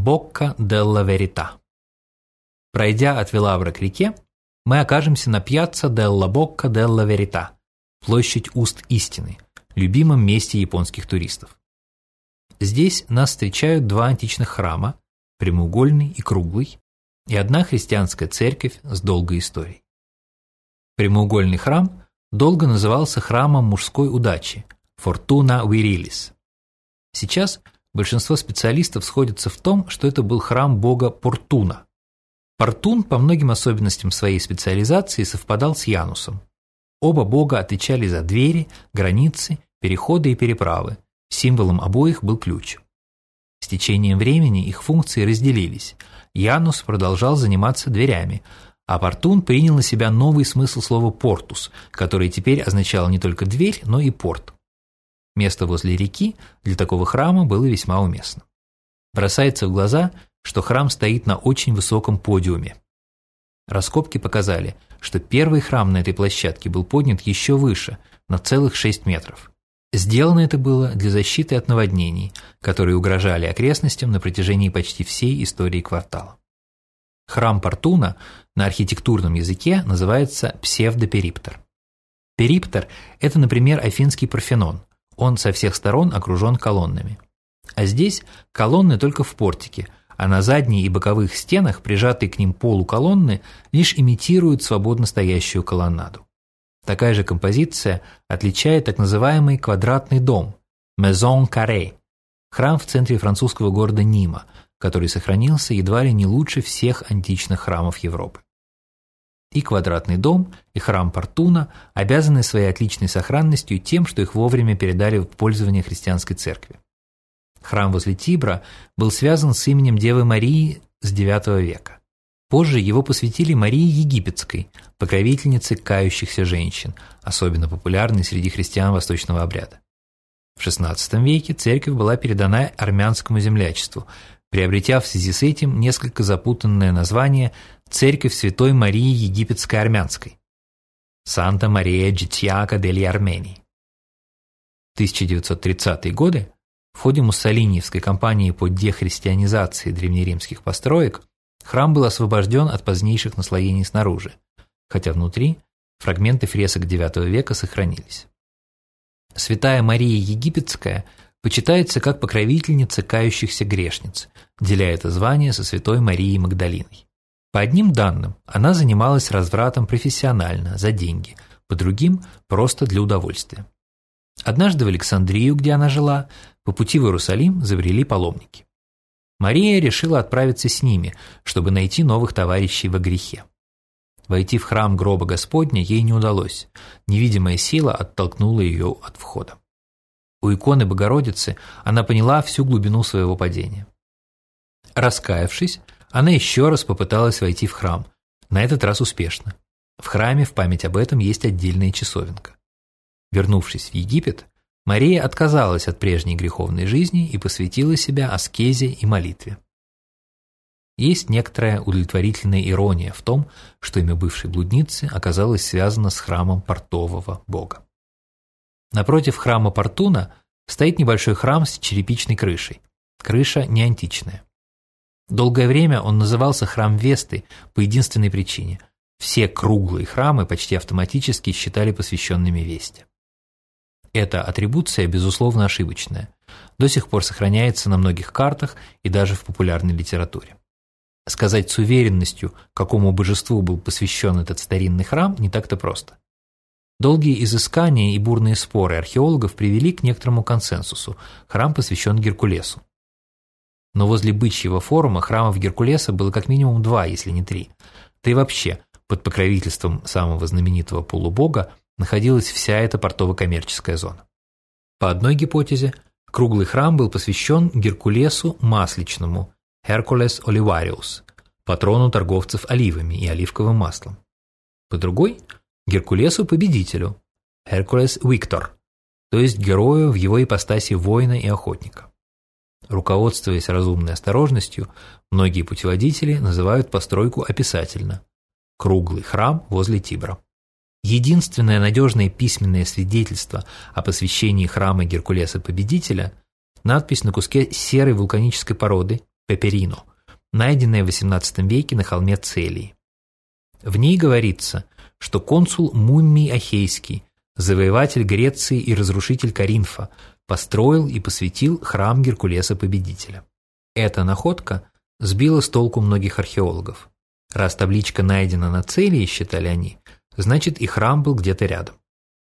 Бокка делла Верита. Пройдя от Велавра к реке, мы окажемся на пьяцца делла Бокка делла Верита, площадь уст истины, любимом месте японских туристов. Здесь нас встречают два античных храма, прямоугольный и круглый, и одна христианская церковь с долгой историей. Прямоугольный храм долго назывался храмом мужской удачи – Fortuna Virilis. Сейчас большинство специалистов сходятся в том, что это был храм бога Портуна. Портун по многим особенностям своей специализации совпадал с Янусом. Оба бога отвечали за двери, границы, переходы и переправы. Символом обоих был ключ. С течением времени их функции разделились. Янус продолжал заниматься дверями, а Портун принял на себя новый смысл слова «портус», который теперь означал не только дверь, но и порт. Место возле реки для такого храма было весьма уместно. Бросается в глаза, что храм стоит на очень высоком подиуме. Раскопки показали, что первый храм на этой площадке был поднят еще выше, на целых 6 метров. Сделано это было для защиты от наводнений, которые угрожали окрестностям на протяжении почти всей истории квартала. Храм Портуна на архитектурном языке называется псевдопериптер. Периптер – это, например, афинский Парфенон. Он со всех сторон окружен колоннами. А здесь колонны только в портике, а на задней и боковых стенах, прижатые к ним полуколонны, лишь имитируют свободно стоящую колоннаду. Такая же композиция отличает так называемый квадратный дом – Maison Carré, храм в центре французского города Нима, который сохранился едва ли не лучше всех античных храмов Европы. И квадратный дом, и храм Портуна обязаны своей отличной сохранностью тем, что их вовремя передали в пользование христианской церкви. Храм возле Тибра был связан с именем Девы Марии с IX века. Позже его посвятили Марии Египетской, покровительнице кающихся женщин, особенно популярной среди христиан восточного обряда. В XVI веке церковь была передана армянскому землячеству, приобретя в связи с этим несколько запутанное название «Церковь Святой Марии Египетской Армянской» Санта Мария Джитьяка дель Армении. В 1930-е годы в ходе муссолиниевской кампании по дехристианизации древнеримских построек храм был освобожден от позднейших наслоений снаружи, хотя внутри фрагменты фресок IX века сохранились. Святая Мария Египетская – почитается как покровительница кающихся грешниц, деля это звание со святой Марией Магдалиной. По одним данным, она занималась развратом профессионально, за деньги, по другим – просто для удовольствия. Однажды в Александрию, где она жила, по пути в Иерусалим забрели паломники. Мария решила отправиться с ними, чтобы найти новых товарищей во грехе. Войти в храм гроба Господня ей не удалось, невидимая сила оттолкнула ее от входа. У иконы Богородицы она поняла всю глубину своего падения. Раскаявшись, она еще раз попыталась войти в храм, на этот раз успешно. В храме в память об этом есть отдельная часовенка. Вернувшись в Египет, Мария отказалась от прежней греховной жизни и посвятила себя аскезе и молитве. Есть некоторая удовлетворительная ирония в том, что имя бывшей блудницы оказалось связано с храмом портового бога. Напротив храма Портуна стоит небольшой храм с черепичной крышей. Крыша не античная. Долгое время он назывался храм Весты по единственной причине. Все круглые храмы почти автоматически считали посвященными Весте. Эта атрибуция, безусловно, ошибочная. До сих пор сохраняется на многих картах и даже в популярной литературе. Сказать с уверенностью, какому божеству был посвящен этот старинный храм, не так-то просто. Долгие изыскания и бурные споры археологов привели к некоторому консенсусу. Храм посвящен Геркулесу. Но возле бычьего форума храмов Геркулеса было как минимум два, если не три. Да и вообще, под покровительством самого знаменитого полубога находилась вся эта портово-коммерческая зона. По одной гипотезе, круглый храм был посвящен Геркулесу Масличному, Hercules Olivarius, патрону торговцев оливами и оливковым маслом. По другой – Геркулесу-победителю, Hercules Виктор, то есть герою в его ипостаси воина и охотника. Руководствуясь разумной осторожностью, многие путеводители называют постройку описательно – круглый храм возле Тибра. Единственное надежное письменное свидетельство о посвящении храма Геркулеса-победителя – надпись на куске серой вулканической породы, Пеперино, найденная в XVIII веке на холме Целии. В ней говорится, что консул Муммий Ахейский, завоеватель Греции и разрушитель Каринфа, построил и посвятил храм Геркулеса-победителя. Эта находка сбила с толку многих археологов. Раз табличка найдена на цели, считали они, значит и храм был где-то рядом.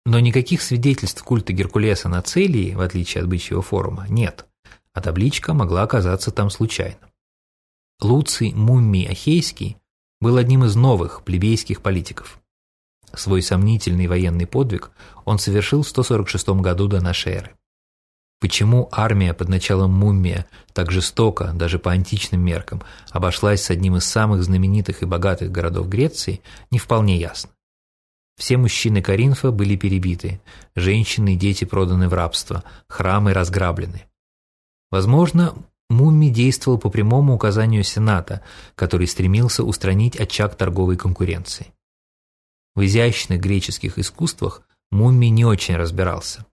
Но никаких свидетельств культа Геркулеса на Целии, в отличие от бычьего форума, нет, а табличка могла оказаться там случайно. Луций Муммий Ахейский был одним из новых плебейских политиков. Свой сомнительный военный подвиг он совершил в 146 году до нашей эры. Почему армия под началом Муммия так жестоко, даже по античным меркам, обошлась с одним из самых знаменитых и богатых городов Греции, не вполне ясно. Все мужчины Каринфа были перебиты, женщины и дети проданы в рабство, храмы разграблены. Возможно, Мумми действовал по прямому указанию Сената, который стремился устранить очаг торговой конкуренции. В изящных греческих искусствах Мумми не очень разбирался.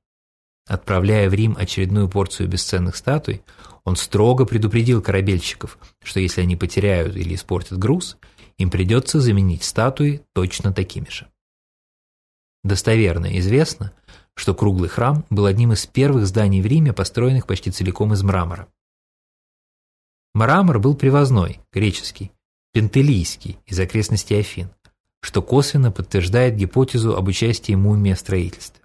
Отправляя в Рим очередную порцию бесценных статуй, он строго предупредил корабельщиков, что если они потеряют или испортят груз, им придется заменить статуи точно такими же. Достоверно известно, что круглый храм был одним из первых зданий в Риме, построенных почти целиком из мрамора. Мрамор был привозной, греческий, пентелийский, из окрестностей Афин, что косвенно подтверждает гипотезу об участии мумии в строительстве.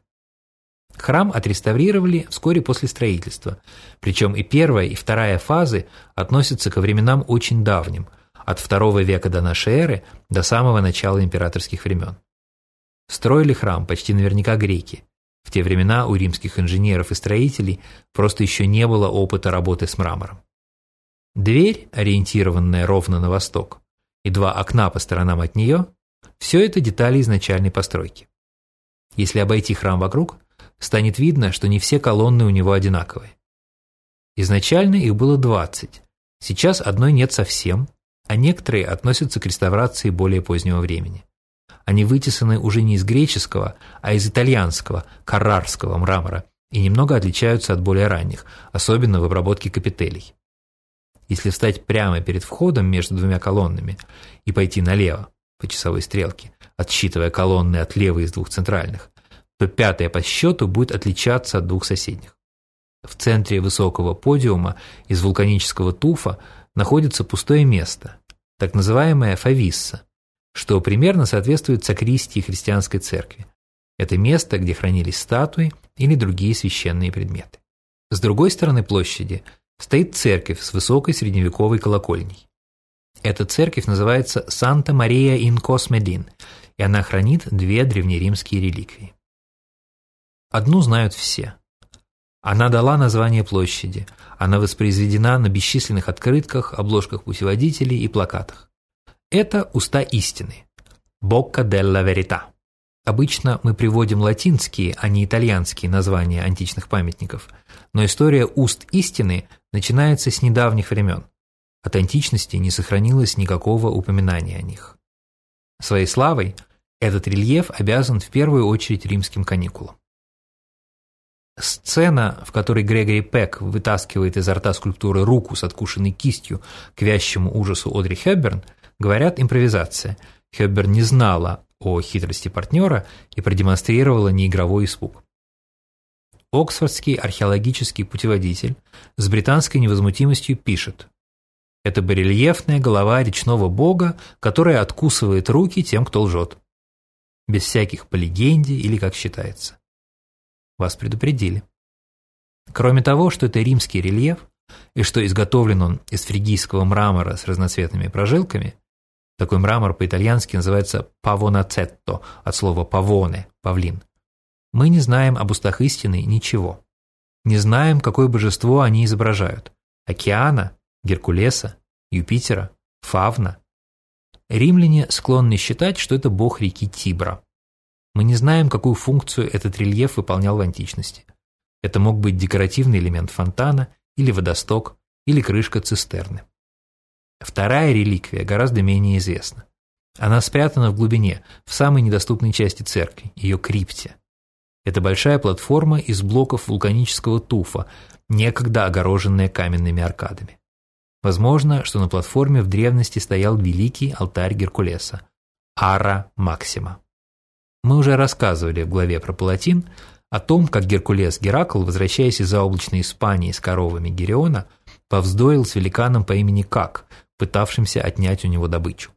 Храм отреставрировали вскоре после строительства, причем и первая, и вторая фазы относятся ко временам очень давним, от второго века до нашей эры до самого начала императорских времен. Строили храм почти наверняка греки. В те времена у римских инженеров и строителей просто еще не было опыта работы с мрамором. Дверь, ориентированная ровно на восток, и два окна по сторонам от нее – все это детали изначальной постройки. Если обойти храм вокруг, станет видно, что не все колонны у него одинаковые. Изначально их было 20, сейчас одной нет совсем, а некоторые относятся к реставрации более позднего времени. Они вытесаны уже не из греческого, а из итальянского, каррарского мрамора и немного отличаются от более ранних, особенно в обработке капителей. Если встать прямо перед входом между двумя колоннами и пойти налево по часовой стрелке, отсчитывая колонны от левой из двух центральных, то пятая по счету будет отличаться от двух соседних. В центре высокого подиума из вулканического туфа находится пустое место, так называемая фависса, что примерно соответствует сакристии христианской церкви. Это место, где хранились статуи или другие священные предметы. С другой стороны площади стоит церковь с высокой средневековой колокольней. Эта церковь называется Санта-Мария ин Космедин, и она хранит две древнеримские реликвии. Одну знают все. Она дала название площади. Она воспроизведена на бесчисленных открытках, обложках путеводителей и плакатах. Это уста истины. Бокка делла верита. Обычно мы приводим латинские, а не итальянские названия античных памятников, но история уст истины начинается с недавних времен. От античности не сохранилось никакого упоминания о них. Своей славой этот рельеф обязан в первую очередь римским каникулам. Сцена, в которой Грегори Пек вытаскивает изо рта скульптуры руку с откушенной кистью к вящему ужасу Одри Хепберн, говорят импровизация. Хепберн не знала о хитрости партнера и продемонстрировала неигровой испуг. Оксфордский археологический путеводитель с британской невозмутимостью пишет «Это барельефная голова речного бога, которая откусывает руки тем, кто лжет. Без всяких по легенде или как считается. Вас предупредили. Кроме того, что это римский рельеф, и что изготовлен он из фригийского мрамора с разноцветными прожилками, такой мрамор по-итальянски называется павонацетто, от слова павоне, павлин. Мы не знаем об устах истины ничего. Не знаем, какое божество они изображают. Океана, Геркулеса, Юпитера, Фавна. Римляне склонны считать, что это бог реки Тибра. Мы не знаем, какую функцию этот рельеф выполнял в античности. Это мог быть декоративный элемент фонтана, или водосток, или крышка цистерны. Вторая реликвия гораздо менее известна. Она спрятана в глубине, в самой недоступной части церкви, ее крипте. Это большая платформа из блоков вулканического туфа, некогда огороженная каменными аркадами. Возможно, что на платформе в древности стоял великий алтарь Геркулеса – Ара Максима. Мы уже рассказывали в главе про Палатин о том, как Геркулес Геракл, возвращаясь из заоблачной Испании с коровами Гериона, повздоил с великаном по имени Как, пытавшимся отнять у него добычу.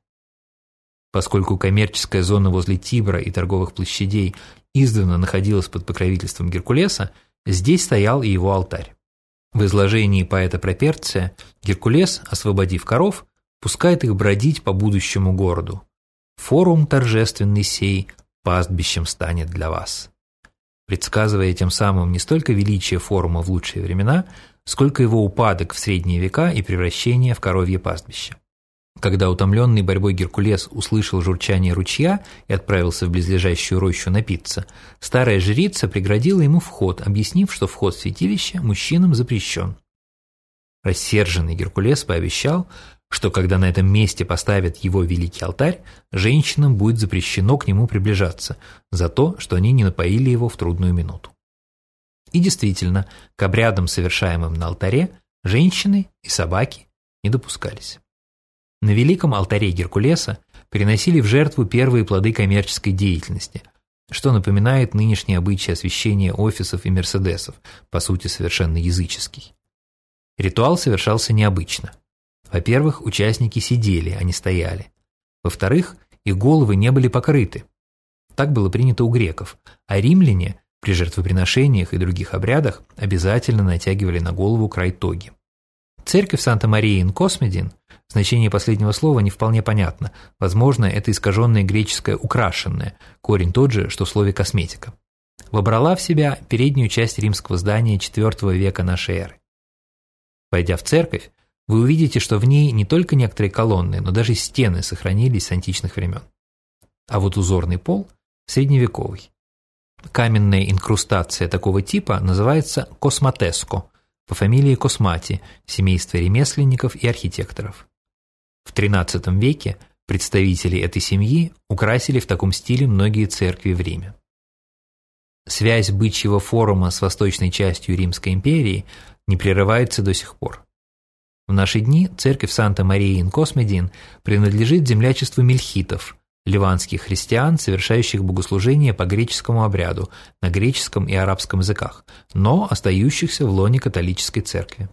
Поскольку коммерческая зона возле Тибра и торговых площадей издавна находилась под покровительством Геркулеса, здесь стоял и его алтарь. В изложении поэта Проперция Геркулес, освободив коров, пускает их бродить по будущему городу. Форум торжественный сей пастбищем станет для вас. Предсказывая тем самым не столько величие форума в лучшие времена, сколько его упадок в средние века и превращение в коровье пастбище. Когда утомленный борьбой Геркулес услышал журчание ручья и отправился в близлежащую рощу напиться, старая жрица преградила ему вход, объяснив, что вход в святилище мужчинам запрещен. Рассерженный Геркулес пообещал, что когда на этом месте поставят его великий алтарь, женщинам будет запрещено к нему приближаться за то, что они не напоили его в трудную минуту. И действительно, к обрядам, совершаемым на алтаре, женщины и собаки не допускались. На великом алтаре Геркулеса приносили в жертву первые плоды коммерческой деятельности, что напоминает нынешний обычай освещения офисов и мерседесов, по сути совершенно языческий. Ритуал совершался необычно. Во-первых, участники сидели, а не стояли. Во-вторых, их головы не были покрыты. Так было принято у греков, а римляне при жертвоприношениях и других обрядах обязательно натягивали на голову край тоги. Церковь Санта-Марии ин Космедин Значение последнего слова не вполне понятно. Возможно, это искаженное греческое «украшенное», корень тот же, что в слове «косметика». Вобрала в себя переднюю часть римского здания IV века нашей эры. Пойдя в церковь, вы увидите, что в ней не только некоторые колонны, но даже стены сохранились с античных времен. А вот узорный пол – средневековый. Каменная инкрустация такого типа называется косматеско, по фамилии Космати, семейство ремесленников и архитекторов. В XIII веке представители этой семьи украсили в таком стиле многие церкви в Риме. Связь бычьего форума с восточной частью Римской империи не прерывается до сих пор. В наши дни церковь Санта-Марии ин Космедин принадлежит землячеству мельхитов, ливанских христиан, совершающих богослужение по греческому обряду на греческом и арабском языках, но остающихся в лоне католической церкви.